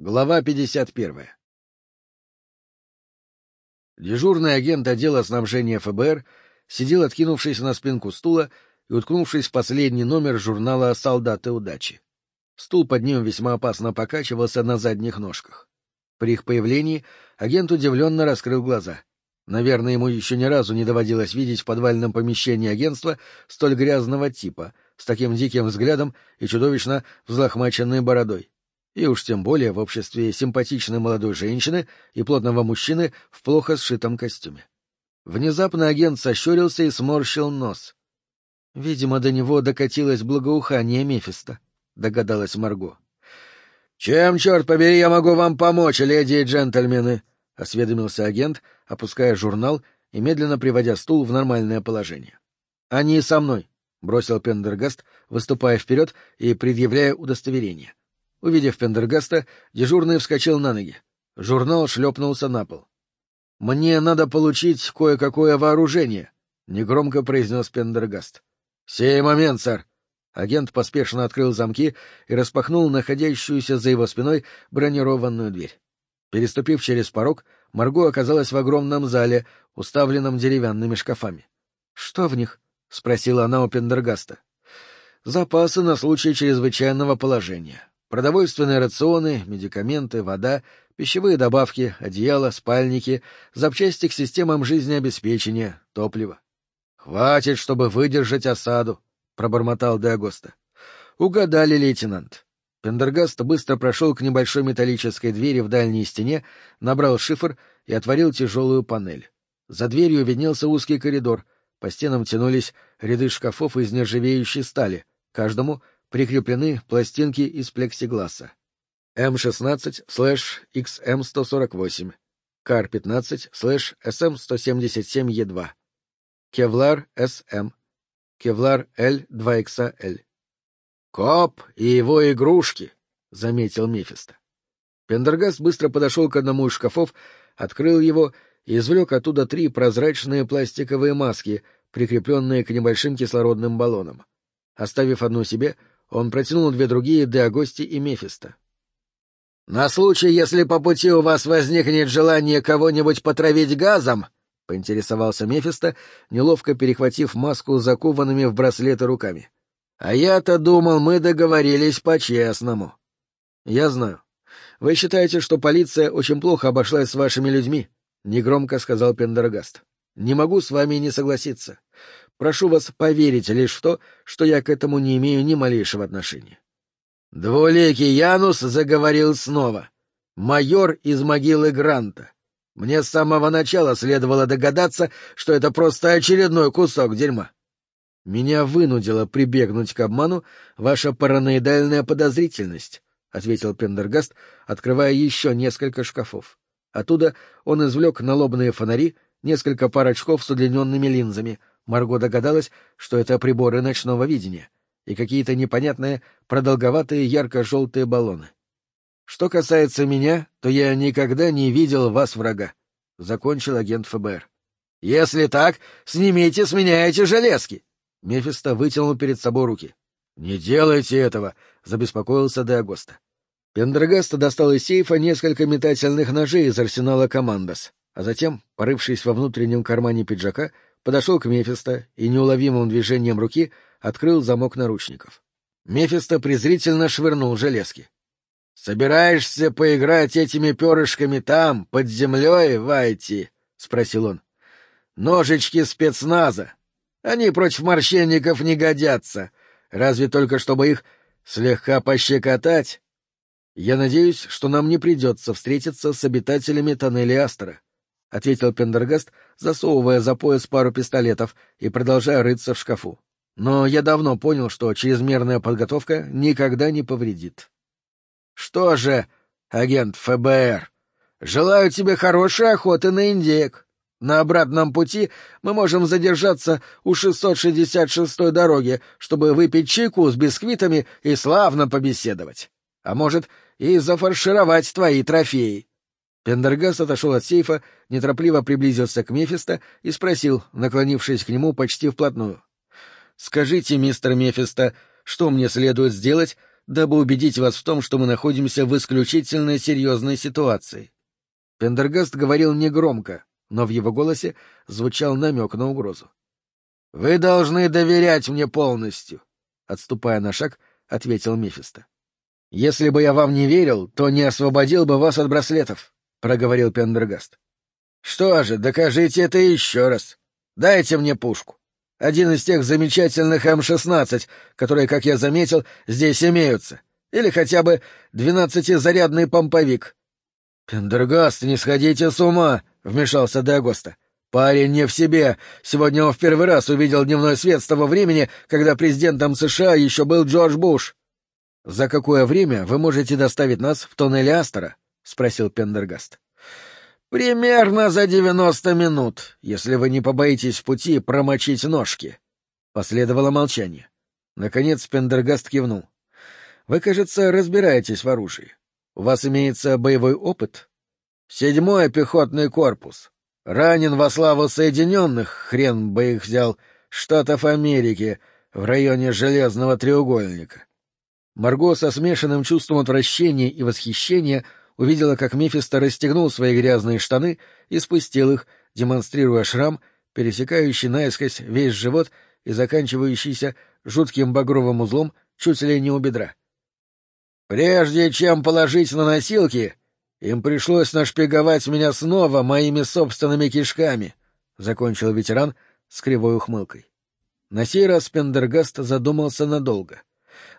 Глава 51. Дежурный агент отдела снабжения ФБР сидел, откинувшись на спинку стула и уткнувшись в последний номер журнала «Солдаты удачи». Стул под ним весьма опасно покачивался на задних ножках. При их появлении агент удивленно раскрыл глаза. Наверное, ему еще ни разу не доводилось видеть в подвальном помещении агентства столь грязного типа, с таким диким взглядом и чудовищно взлохмаченной бородой и уж тем более в обществе симпатичной молодой женщины и плотного мужчины в плохо сшитом костюме. Внезапно агент сощурился и сморщил нос. Видимо, до него докатилось благоухание Мефиста, догадалась Марго. Чем, черт побери, я могу вам помочь, леди и джентльмены? осведомился агент, опуская журнал и медленно приводя стул в нормальное положение. Они со мной, бросил Пендергаст, выступая вперед и предъявляя удостоверение. Увидев Пендергаста, дежурный вскочил на ноги. Журнал шлепнулся на пол. — Мне надо получить кое-какое вооружение, — негромко произнес Пендергаст. — Сей момент, сэр. Агент поспешно открыл замки и распахнул находящуюся за его спиной бронированную дверь. Переступив через порог, Марго оказалась в огромном зале, уставленном деревянными шкафами. — Что в них? — спросила она у Пендергаста. — Запасы на случай чрезвычайного положения продовольственные рационы, медикаменты, вода, пищевые добавки, одеяло, спальники, запчасти к системам жизнеобеспечения, топливо. — Хватит, чтобы выдержать осаду, — пробормотал Деагоста. — Угадали, лейтенант. Пендергаст быстро прошел к небольшой металлической двери в дальней стене, набрал шифр и отворил тяжелую панель. За дверью виднелся узкий коридор, по стенам тянулись ряды шкафов из нержавеющей стали, каждому прикреплены пластинки из плексигласа. М16-XM148, CAR-15-XM177E2, Кевлар SM, Кевлар L2XL. «Коп и его игрушки», — заметил Мефисто. Пендергаст быстро подошел к одному из шкафов, открыл его и извлек оттуда три прозрачные пластиковые маски, прикрепленные к небольшим кислородным баллонам. Оставив одну себе, он протянул две другие Деагости и Мефиста. «На случай, если по пути у вас возникнет желание кого-нибудь потравить газом», — поинтересовался Мефисто, неловко перехватив маску закованными в браслеты руками. «А я-то думал, мы договорились по-честному». «Я знаю. Вы считаете, что полиция очень плохо обошлась с вашими людьми?» — негромко сказал Пендергаст. «Не могу с вами не согласиться. Прошу вас поверить лишь в то, что я к этому не имею ни малейшего отношения. Двуликий Янус заговорил снова. Майор из могилы Гранта. Мне с самого начала следовало догадаться, что это просто очередной кусок дерьма. Меня вынудила прибегнуть к обману ваша параноидальная подозрительность, — ответил Пендергаст, открывая еще несколько шкафов. Оттуда он извлек налобные фонари, несколько пар очков с удлиненными линзами, Марго догадалась, что это приборы ночного видения и какие-то непонятные продолговатые ярко-желтые баллоны. Что касается меня, то я никогда не видел вас врага, — закончил агент ФБР. — Если так, снимите с меня эти железки! Мефисто вытянул перед собой руки. — Не делайте этого! — забеспокоился Деагоста. Пендрагаст достал из сейфа несколько метательных ножей из арсенала «Командос», а затем, порывшись во внутреннем кармане пиджака, — подошел к Мефисто и неуловимым движением руки открыл замок наручников. Мефисто презрительно швырнул железки. — Собираешься поиграть этими перышками там, под землей, Вайти? — спросил он. — Ножички спецназа. Они против морщенников не годятся, разве только чтобы их слегка пощекотать. Я надеюсь, что нам не придется встретиться с обитателями тоннеля Астера. — ответил Пендергаст, засовывая за пояс пару пистолетов и продолжая рыться в шкафу. «Но я давно понял, что чрезмерная подготовка никогда не повредит». «Что же, агент ФБР, желаю тебе хорошей охоты на индеек. На обратном пути мы можем задержаться у 666-й дороги, чтобы выпить чайку с бисквитами и славно побеседовать. А может, и зафаршировать твои трофеи. Пендергаст отошел от сейфа, неторопливо приблизился к Мефисто и спросил, наклонившись к нему почти вплотную. — Скажите, мистер Мефисто, что мне следует сделать дабы убедить вас в том, что мы находимся в исключительно серьезной ситуации. Пендергаст говорил негромко, но в его голосе звучал намек на угрозу. — Вы должны доверять мне полностью, — отступая на шаг, ответил Мефисто. — Если бы я вам не верил, то не освободил бы вас от браслетов, — проговорил Пендергаст. — Что же, докажите это еще раз. Дайте мне пушку. Один из тех замечательных М-16, которые, как я заметил, здесь имеются. Или хотя бы двенадцатизарядный помповик. — Пендергаст, не сходите с ума, — вмешался Дагоста. — Парень не в себе. Сегодня он в первый раз увидел дневной свет с того времени, когда президентом США еще был Джордж Буш. — За какое время вы можете доставить нас в тоннель Астера? — спросил Пендергаст. «Примерно за девяносто минут, если вы не побоитесь в пути промочить ножки». Последовало молчание. Наконец Пендергаст кивнул. «Вы, кажется, разбираетесь в оружии. У вас имеется боевой опыт?» «Седьмой пехотный корпус. Ранен во славу Соединенных, хрен бы их взял, Штатов Америки, в районе Железного треугольника». Марго со смешанным чувством отвращения и восхищения — увидела, как Мефисто расстегнул свои грязные штаны и спустил их, демонстрируя шрам, пересекающий наискось весь живот и заканчивающийся жутким багровым узлом чуть ли не у бедра. «Прежде чем положить на носилки, им пришлось нашпиговать меня снова моими собственными кишками», — закончил ветеран с кривой ухмылкой. На сей раз Пендергаст задумался надолго.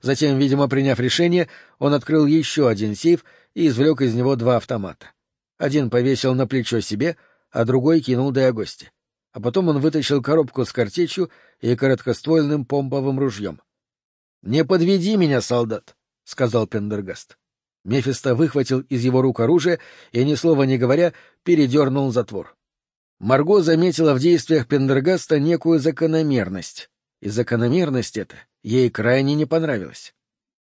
Затем, видимо, приняв решение, он открыл еще один сейф и извлек из него два автомата. Один повесил на плечо себе, а другой кинул Диагости. А потом он вытащил коробку с картечью и короткоствольным помповым ружьем. — Не подведи меня, солдат, — сказал Пендергаст. Мефисто выхватил из его рук оружие и, ни слова не говоря, передернул затвор. Марго заметила в действиях Пендергаста некую закономерность, и закономерность эта ей крайне не понравилась.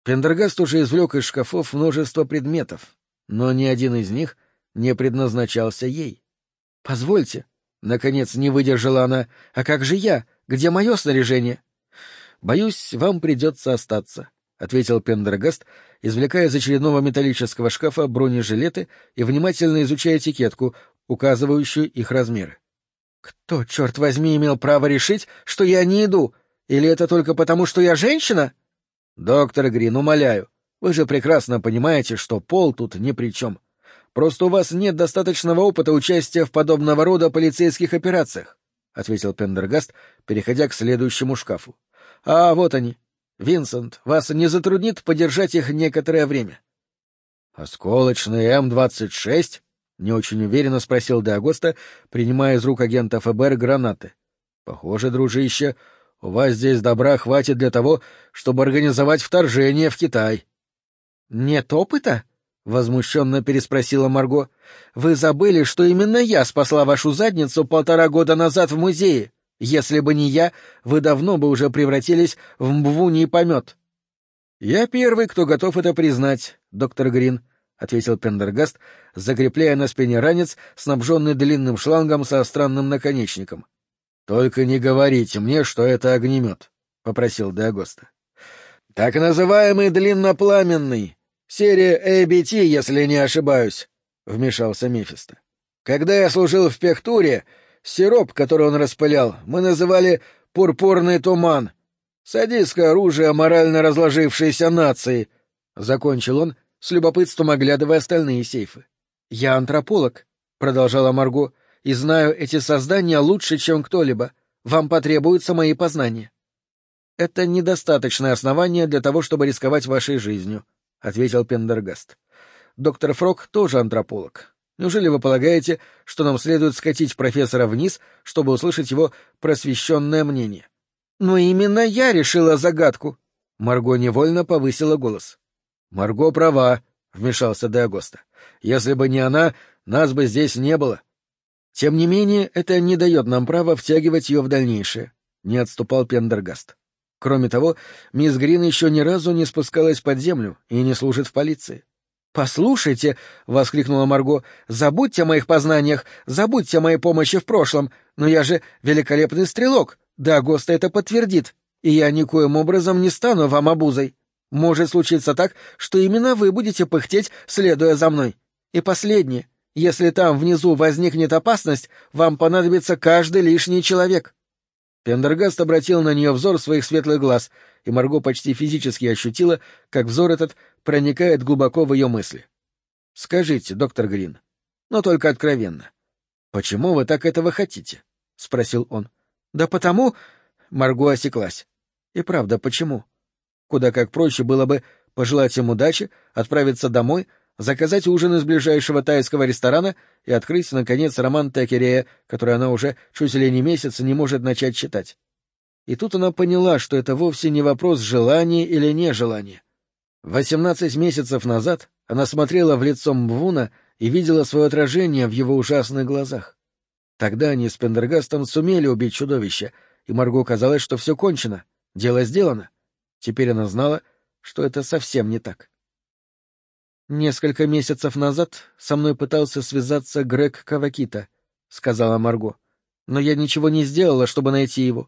Пендергаст уже извлек из шкафов множество предметов, но ни один из них не предназначался ей. — Позвольте, — наконец не выдержала она, — а как же я? Где мое снаряжение? — Боюсь, вам придется остаться, — ответил Пендергаст, извлекая из очередного металлического шкафа бронежилеты и внимательно изучая этикетку, указывающую их размеры. — Кто, черт возьми, имел право решить, что я не иду? Или это только потому, что я женщина? — «Доктор Грин, умоляю, вы же прекрасно понимаете, что пол тут ни при чем. Просто у вас нет достаточного опыта участия в подобного рода полицейских операциях», — ответил Пендергаст, переходя к следующему шкафу. «А вот они. Винсент, вас не затруднит подержать их некоторое время?» «Осколочный М-26?» — не очень уверенно спросил Деагоста, принимая из рук агента ФБР гранаты. «Похоже, дружище, у вас здесь добра хватит для того, чтобы организовать вторжение в Китай. — Нет опыта? — возмущенно переспросила Марго. — Вы забыли, что именно я спасла вашу задницу полтора года назад в музее. Если бы не я, вы давно бы уже превратились в мбвуний помет. — Я первый, кто готов это признать, доктор Грин, — ответил Пендергаст, закрепляя на спине ранец, снабженный длинным шлангом со странным наконечником. — Только не говорите мне, что это огнемет, — попросил Деагоста. — Так называемый длиннопламенный. Серия ABT, если не ошибаюсь, — вмешался Мефисто. — Когда я служил в Пехтуре, сироп, который он распылял, мы называли «пурпурный туман». Садистское оружие морально разложившейся нации, — закончил он, с любопытством оглядывая остальные сейфы. — Я антрополог, — продолжала Марго, — и знаю эти создания лучше, чем кто-либо. Вам потребуются мои познания. — Это недостаточное основание для того, чтобы рисковать вашей жизнью, — ответил Пендергаст. — Доктор Фрок тоже антрополог. Неужели вы полагаете, что нам следует скатить профессора вниз, чтобы услышать его просвещенное мнение? — Но именно я решила загадку. Марго невольно повысила голос. — Марго права, — вмешался Деагоста. — Если бы не она, нас бы здесь не было. Тем не менее, это не дает нам права втягивать ее в дальнейшее, — не отступал Пендергаст. Кроме того, мисс Грин еще ни разу не спускалась под землю и не служит в полиции. «Послушайте», — воскликнула Марго, — «забудьте о моих познаниях, забудьте о моей помощи в прошлом, но я же великолепный стрелок, да, Госта это подтвердит, и я никоим образом не стану вам обузой». Может случиться так, что именно вы будете пыхтеть, следуя за мной. И последнее. Если там внизу возникнет опасность, вам понадобится каждый лишний человек. Пендергаст обратил на нее взор своих светлых глаз, и Марго почти физически ощутила, как взор этот проникает глубоко в ее мысли. — Скажите, доктор Грин, но только откровенно, почему вы так этого хотите? — спросил он. — Да потому... Марго осеклась. И правда, почему? Куда как проще было бы пожелать им удачи, отправиться домой, заказать ужин из ближайшего тайского ресторана и открыть, наконец, роман Текерея, который она уже чуть ли не месяц не может начать читать. И тут она поняла, что это вовсе не вопрос желания или нежелания. Восемнадцать месяцев назад она смотрела в лицо Мвуна и видела свое отражение в его ужасных глазах. Тогда они с Пендергастом сумели убить чудовище, и Марго казалось, что все кончено, дело сделано. Теперь она знала, что это совсем не так. «Несколько месяцев назад со мной пытался связаться Грег Кавакита», — сказала Марго. «Но я ничего не сделала, чтобы найти его.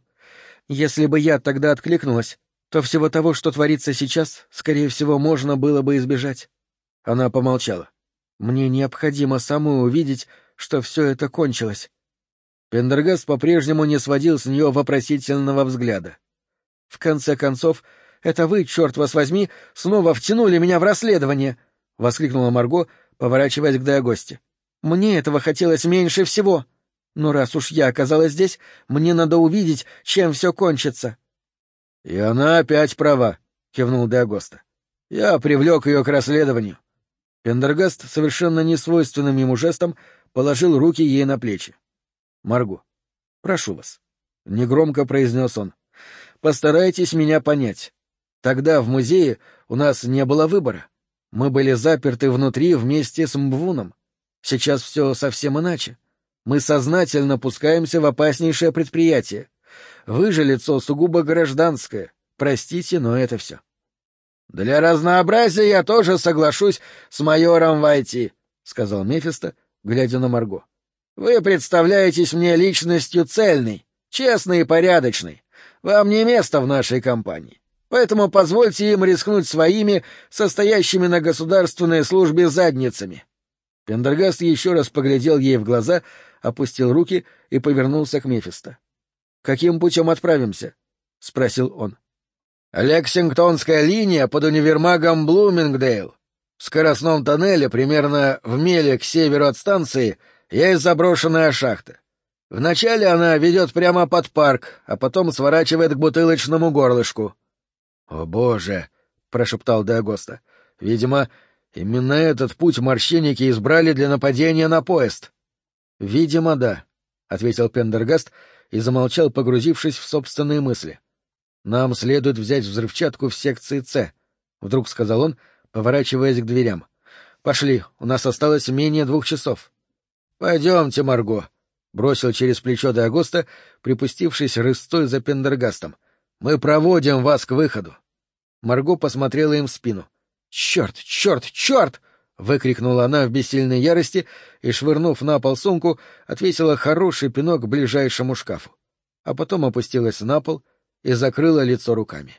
Если бы я тогда откликнулась, то всего того, что творится сейчас, скорее всего, можно было бы избежать». Она помолчала. «Мне необходимо самой увидеть, что все это кончилось». Пендергаст по-прежнему не сводил с нее вопросительного взгляда. «В конце концов, это вы, черт вас возьми, снова втянули меня в расследование!» — воскликнула Марго, поворачиваясь к Диагосте. «Мне этого хотелось меньше всего. Но раз уж я оказалась здесь, мне надо увидеть, чем все кончится». «И она опять права», — кивнул Диагоста. «Я привлек ее к расследованию». Пендергаст совершенно несвойственным ему жестом положил руки ей на плечи. «Марго, прошу вас», — негромко произнес он, — «постарайтесь меня понять. Тогда в музее у нас не было выбора. Мы были заперты внутри вместе с Мбвуном. Сейчас все совсем иначе. Мы сознательно пускаемся в опаснейшее предприятие. Вы же лицо сугубо гражданское. Простите, но это все. — Для разнообразия я тоже соглашусь с майором Вайти, — сказал Мефисто, глядя на Марго. — Вы представляетесь мне личностью цельной, честной и порядочной. Вам не место в нашей компании. Поэтому позвольте им рискнуть своими, состоящими на государственной службе задницами. Пендергаст еще раз поглядел ей в глаза, опустил руки и повернулся к Мефисто. — Каким путем отправимся? — спросил он. — Лексингтонская линия под универмагом Блумингдейл. В скоростном тоннеле, примерно в миле к северу от станции, есть заброшенная шахта. Вначале она ведет прямо под парк, а потом сворачивает к бутылочному горлышку. «О, боже!» — прошептал Деагоста. «Видимо, именно этот путь морщинники избрали для нападения на поезд». «Видимо, да», — ответил Пендергаст и замолчал, погрузившись в собственные мысли. «Нам следует взять взрывчатку в секции С», — вдруг сказал он, поворачиваясь к дверям. «Пошли, у нас осталось менее двух часов». «Пойдемте, Марго», — бросил через плечо Деагоста, припустившись рысцой за Пендергастом. — мы проводим вас к выходу. Марго посмотрела им в спину. Черт, черт, черт! выкрикнула она в бессильной ярости и, швырнув на пол сумку, отвесила хороший пинок ближайшему шкафу, а потом опустилась на пол и закрыла лицо руками.